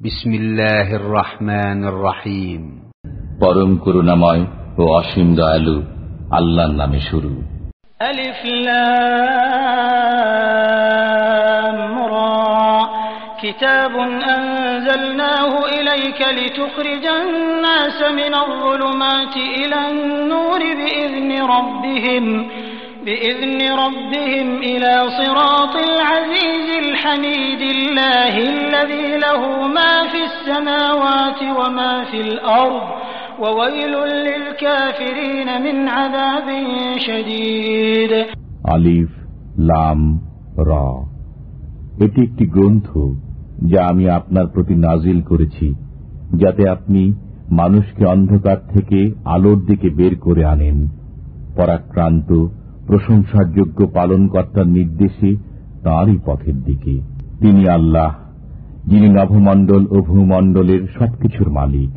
بسم الله الرحمن الرحيم পরম করুণাময় ও অসীম দয়ালু আল্লাহর নামে শুরু ألف لام را كتاب أنزلناه إليك لتخرج الناس من الظلمات إلى النور بإذن ربهم بإذن ربهم إلى صراط العزيز الحميد الله الذي له ما في السماوات وما في الأرض وويل للكافرين من عذاب شديد আলিফ লাম র এটি একটি গ্রন্থ যা আমি আপনার প্রতি নাজিল করেছি যাতে আপনি মানুষকে অন্ধকার থেকে আলোর দিকে বের করে আনেন পরাক্রান্ত প্রশংসার যোগ্য পালনকর্তার নির্দেশে তাঁরই পথের দিকে তিনি আল্লাহ যিনি নভমণ্ডল ও ভূমণ্ডলের সবকিছুর মালিক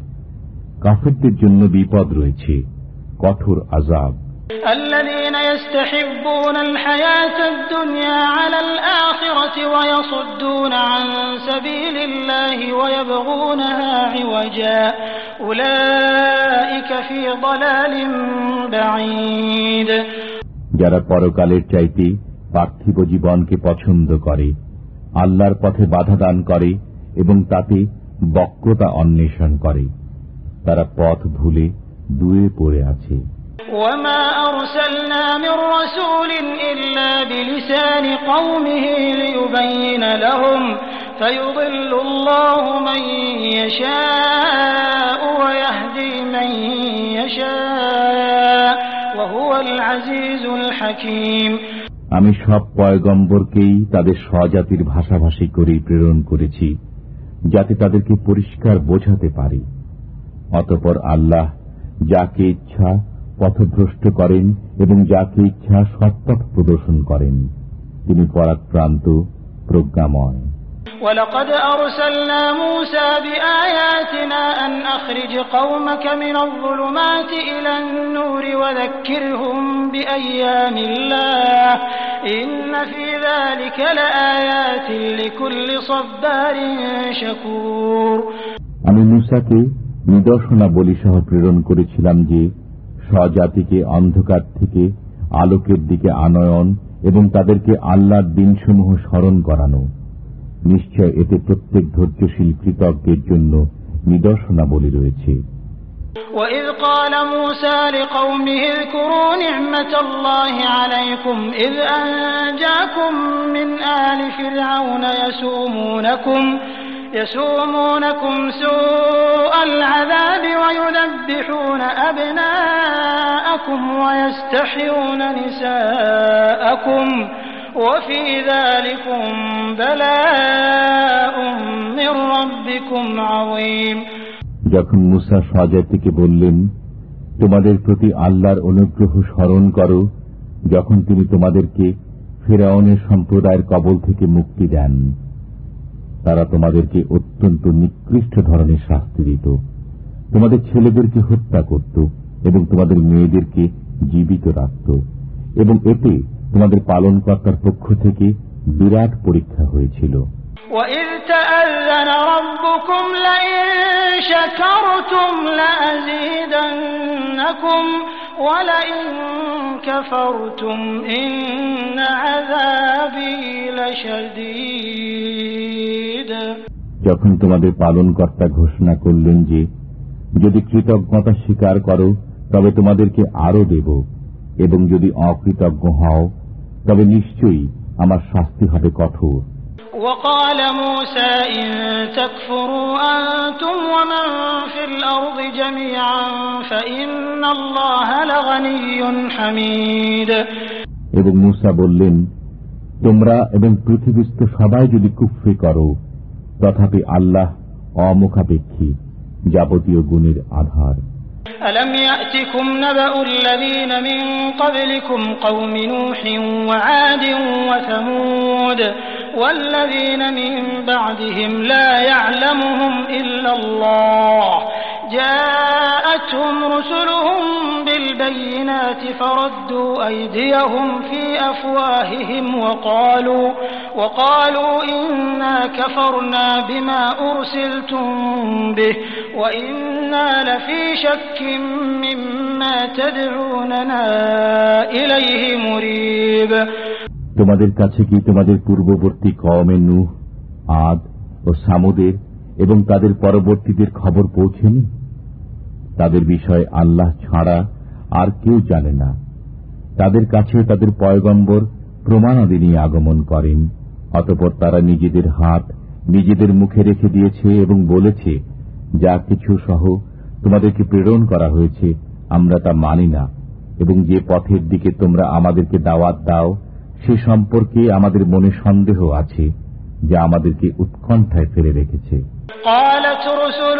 কাফেরদের জন্য বিপদ রয়েছে কঠোর আজাব الذين يستحبون الحياة الدنيا على الآخرة ويصدون عن سبيل الله ويبغونها عوجا أولئك في ضلال بعيد যারা পরকালের চাইতে পার্থিব জীবনকে পছন্দ করে আল্লাহর পথে বাধা দান করে এবং তাতে বক্রতা অন্বেষণ করে তারা পথ ভুলে দূরে পড়ে আছে وما أرسلنا من رسول إلا بلسان قومه ليبين لهم فيضل الله من يشاء ويهدي من يشاء وهو العزيز الحكيم আমি সব পয়গম্বরকেই তাদের স্বজাতির ভাষাভাষী করেই প্রেরণ করেছি, যাতে তাদেরকে পরিষ্কার বোঝাতে পারি। অতপর আল্লাহ যাকে ইচ্ছা পথভ্রষ্ট করেন এবং যাকে ইচ্ছা সৎপথ প্রদর্শন করেন। তিনি পরাক্রান্ত, প্রজ্ঞাময়। ولقد أرسلنا موسى بآياتنا أن أخرج قومك من الظلمات إلى النور وذكرهم بأيام الله إن في ذلك لآيات لكل صبار شكور আমি মুসাকে নিদর্শনাবলী সহ প্রেরণ করেছিলাম যে স্বজাতিকে অন্ধকার থেকে আলোকের দিকে আনয়ন এবং তাদেরকে আল্লাহর দিনসমূহ স্মরণ করানো নিশ্চয় এতে প্রত্যেক ধৈর্যশীল কৃতজ্ঞের জন্য নিদর্শনাবলী রয়েছে وإذ قال موسى لقومه اذكروا نعمة الله عليكم إذ أنجاكم من آل فرعون يسومونكم يسومونكم سوء العذاب ويذبحون أبناءكم ويستحيون نساءكم وفي ذلكم بلاء من ربكم عظيم যখন মুসা স্বজাতিকে বললেন তোমাদের প্রতি আল্লাহর অনুগ্রহ স্মরণ করো যখন তিনি তোমাদেরকে ফেরাউনের সম্প্রদায়ের কবল থেকে মুক্তি দেন তারা তোমাদেরকে অত্যন্ত নিকৃষ্ট ধরনের শাস্তি দিত তোমাদের ছেলেদেরকে হত্যা করত এবং তোমাদের মেয়েদেরকে জীবিত রাখত এবং এতে তোমাদের পালনকর্তার পক্ষ থেকে বিরাট পরীক্ষা হয়েছিল وإذ تأذن ربكم لئن شكرتم لأزيدنكم ولئن كفرتم إن عذابي لشديد যখন তোমাদের পালনকর্তা ঘোষণা করলেন যে যদি কৃতজ্ঞতা স্বীকার করো তবে তোমাদেরকে আরো দেব এবং যদি অকৃতজ্ঞ হও তবে নিশ্চয়ই আমার শাস্তি হবে কঠোর وقال موسى إن تكفروا أنتم ومن في الأرض جميعا فإن الله لغني حميد এবং মুসা বললেন তোমরা এবং পৃথিবীস্থ সবাই যদি কুফরি করো তথাপি আল্লাহ অমুখাপেক্ষী যাবতীয় গুণের আধার ألم يأتكم نبأ الذين من قبلكم قوم نوح وعاد وثمود والذين من بعدهم لا يعلمهم إلا الله جاءتهم رسلهم بالبينات فردوا أيديهم في أفواههم وقالوا وقالوا إنا كفرنا بما أرسلتم به তোমাদের কাছে কি তোমাদের পূর্ববর্তী কমে নু আদ ও সামুদের এবং তাদের পরবর্তীদের খবর পৌঁছেনি? তাদের বিষয়ে আল্লাহ ছাড়া আর কেউ জানে না। তাদের কাছে তাদের পয়গম্বর প্রমাণাদি নিয়ে আগমন করেন, অতপর তারা নিজেদের হাত নিজেদের মুখে রেখে দিয়েছে এবং বলেছে যা কিছু সহ তোমাদেরকে প্রেরণ করা হয়েছে আমরা তা মানি না এবং যে পথের দিকে তোমরা আমাদেরকে দাওয়াত দাও সে সম্পর্কে আমাদের মনে সন্দেহ আছে যা আমাদেরকে উৎকণ্ঠায় ফেলে রেখেছে قالت رسلهم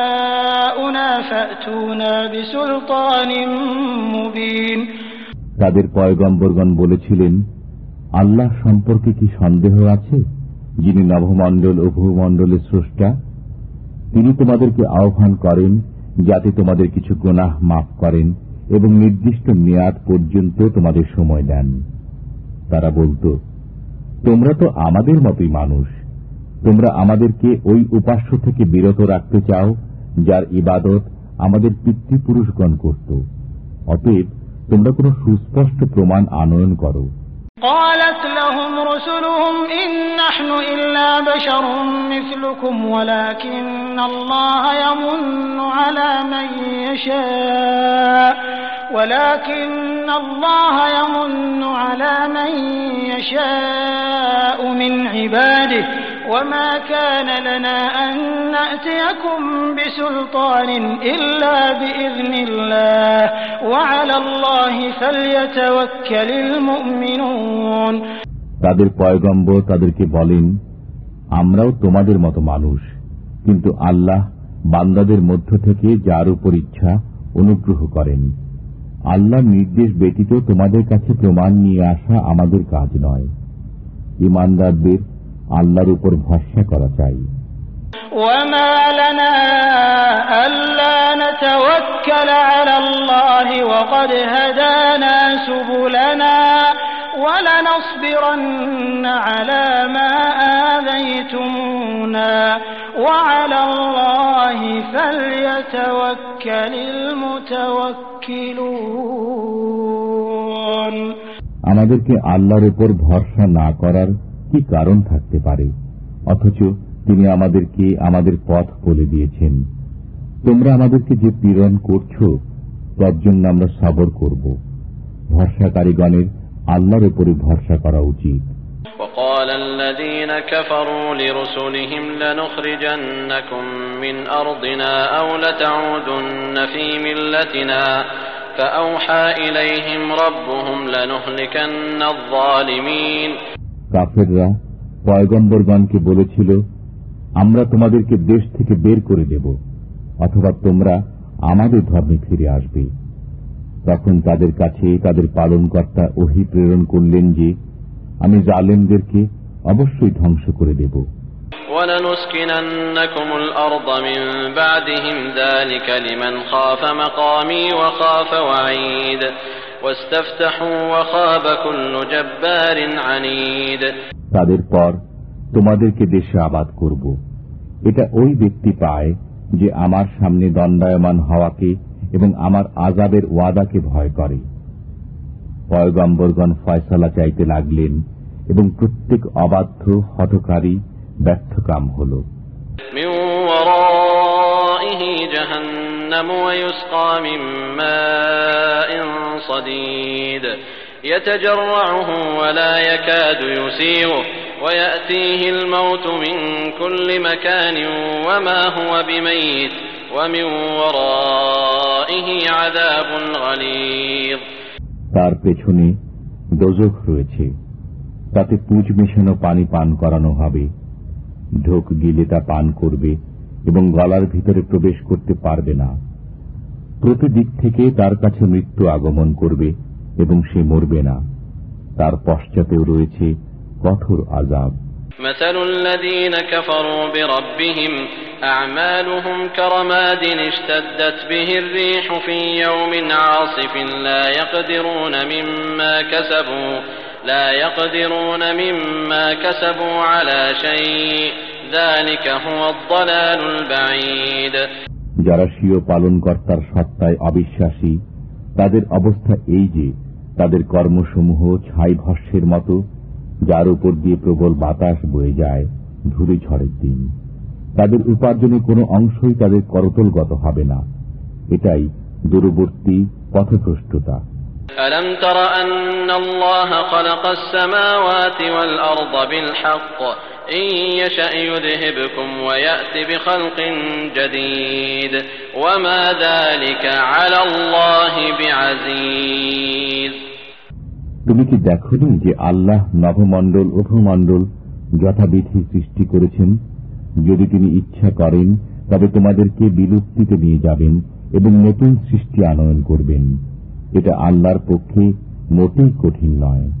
তাদের পয়গম্বরগণ বলেছিলেন, আল্লাহ সম্পর্কে কি সন্দেহ আছে? যিনি নভমণ্ডল ও ভূমণ্ডলের স্রষ্টা, তিনি তোমাদেরকে আহ্বান করেন যাতে তোমাদের কিছু গোনাহ মাফ করেন এবং নির্দিষ্ট মেয়াদ পর্যন্ত তোমাদের সময় দেন। তারা বলত, তোমরা তো আমাদের মতোই মানুষ। তোমরা আমাদেরকে ওই উপাস্য থেকে বিরত রাখতে চাও, যার ইবাদত আমাদের পিতৃপুরুষগণ করত অতএব তোমরা কোন সুস্পষ্ট প্রমাণ আনয়ন করো قالت لهم رسلهم إن نحن إلا بشر مثلكم ولكن الله يمن على من يشاء ولكن الله يمن على من يشاء من عباده وما كان لنا أن نأتيكم بسلطان إلا بإذن الله وعلى الله فليتوكل المؤمنون তাদের পয়গম্বর তাদেরকে বলেন আমরাও তোমাদের মতো মানুষ কিন্তু আল্লাহ বান্দাদের মধ্য থেকে যার উপর ইচ্ছা অনুগ্রহ করেন আল্লাহ নির্দেশ ব্যতীত তোমাদের কাছে প্রমাণ নিয়ে আসা আমাদের কাজ নয় ইমানদারদের আল্লাহর উপর ভরসা করা চাই وما لنا ألا نتوكل على الله وقد هدانا سبلنا ولنصبرن على ما آذيتمونا وعلى الله فليتوكل المتوكلون আমাদেরকে আল্লাহর উপর ভরসা না করার কি কারণ থাকতে পারে অথচ তিনি আমাদেরকে আমাদের পথ বলে দিয়েছেন তোমরা আমাদেরকে যে পীড়ন করছ তার জন্য আমরা সবর করব ভরসাকারীগণের আল্লাহর উপরে ভরসা করা উচিত وقال الذين كفروا لرسلهم لنخرجنكم من أرضنا أو لتعودن في ملتنا فأوحى إليهم ربهم لنهلكن الظالمين কাফেররা পয়গম্বরগণকে বলেছিল, আমরা তোমাদেরকে দেশ থেকে বের করে দেব, অথবা তোমরা আমাদের ধর্মে ফিরে আসবে। তখন তাদের কাছে তাদের পালনকর্তা ওহি প্রেরণ করলেন যে, আমি জালেমদেরকে অবশ্যই ধ্বংস করে দেব। তাদের পর তোমাদেরকে দেশে আবাদ করব। এটা ওই ব্যক্তি পায় যে আমার সামনে দণ্ডায়মান হওয়াকে এবং আমার আজাবের ওয়াদাকে ভয় করে। পয়গম্বরগণ ফয়সলা চাইতে লাগলেন এবং প্রত্যেক অবাধ্য হঠকারী ব্যর্থকাম হলো। جهنم ويسقى من ماء صديد يتجرعه ولا يكاد يسيغه ويأتيه الموت من كل مكان وما هو بميت ومن ورائه عذاب غليظ তার পেছনে দোজখ রয়েছে তাতে পুজ মেশানো পানি পান করানো হবে ঢোক গিলে তা পান করবে এবং গলার ভিতরে প্রবেশ করতে পারবে না প্রতি দিক থেকে তার কাছে মৃত্যু আগমন করবে এবং সে মরবে না তার পশ্চাতেও রয়েছে কঠোর আজাব مثل الذين كفروا بربهم أعمالهم كرماد اشتدت به الريح في يوم عاصف لا يقدرون مما كسبوا لا يقدرون مما كسبوا على شيء ذلك هو الضلال البعيد যারা স্বীয় পালনকর্তার সত্তায় অবিশ্বাসী তাদের অবস্থা এই যে তাদের কর্মসমূহ ছাই ভস্যের মতো যার উপর দিয়ে প্রবল বাতাস বয়ে যায় ধূলি ঝড়ের দিন তাদের উপার্জনে কোনো অংশই তাদের করতলগত হবে না এটাই দূরবর্তী পথভ্রষ্টতা ألم تر أن الله خلق السماوات والأرض بالحق তুমি কি দেখনি যে আল্লাহ নবমণ্ডল, উভমণ্ডল যথাবিধি সৃষ্টি করেছেন? যদি তিনি ইচ্ছা করেন, তবে তোমাদেরকে বিলুপ্তিতে নিয়ে যাবেন এবং নতুন সৃষ্টি আনয়ন করবেন। এটা আল্লাহর পক্ষে মোটেই কঠিন নয়।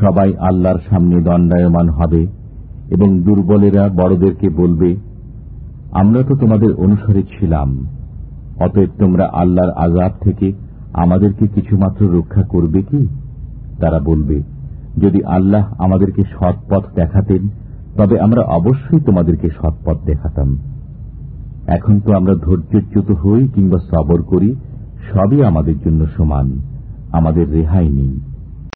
সবাই আল্লাহর সামনে দণ্ডায়মান হবে এবং দুর্বলেরা বড়দেরকে বলবে, আমরা তো তোমাদের অনুসারে ছিলাম, অতএব তোমরা আল্লাহর আজাব থেকে আমাদেরকে কিছুমাত্র রক্ষা করবে কি? তারা বলবে, যদি আল্লাহ আমাদেরকে সৎ পথ দেখাতেন, তবে আমরা অবশ্যই তোমাদেরকে সৎ পথ দেখাতাম। এখন তো আমরা ধৈর্যচ্যুত হই কিংবা সবর করি, সবই আমাদের জন্য সমান, আমাদের রেহাই নেই।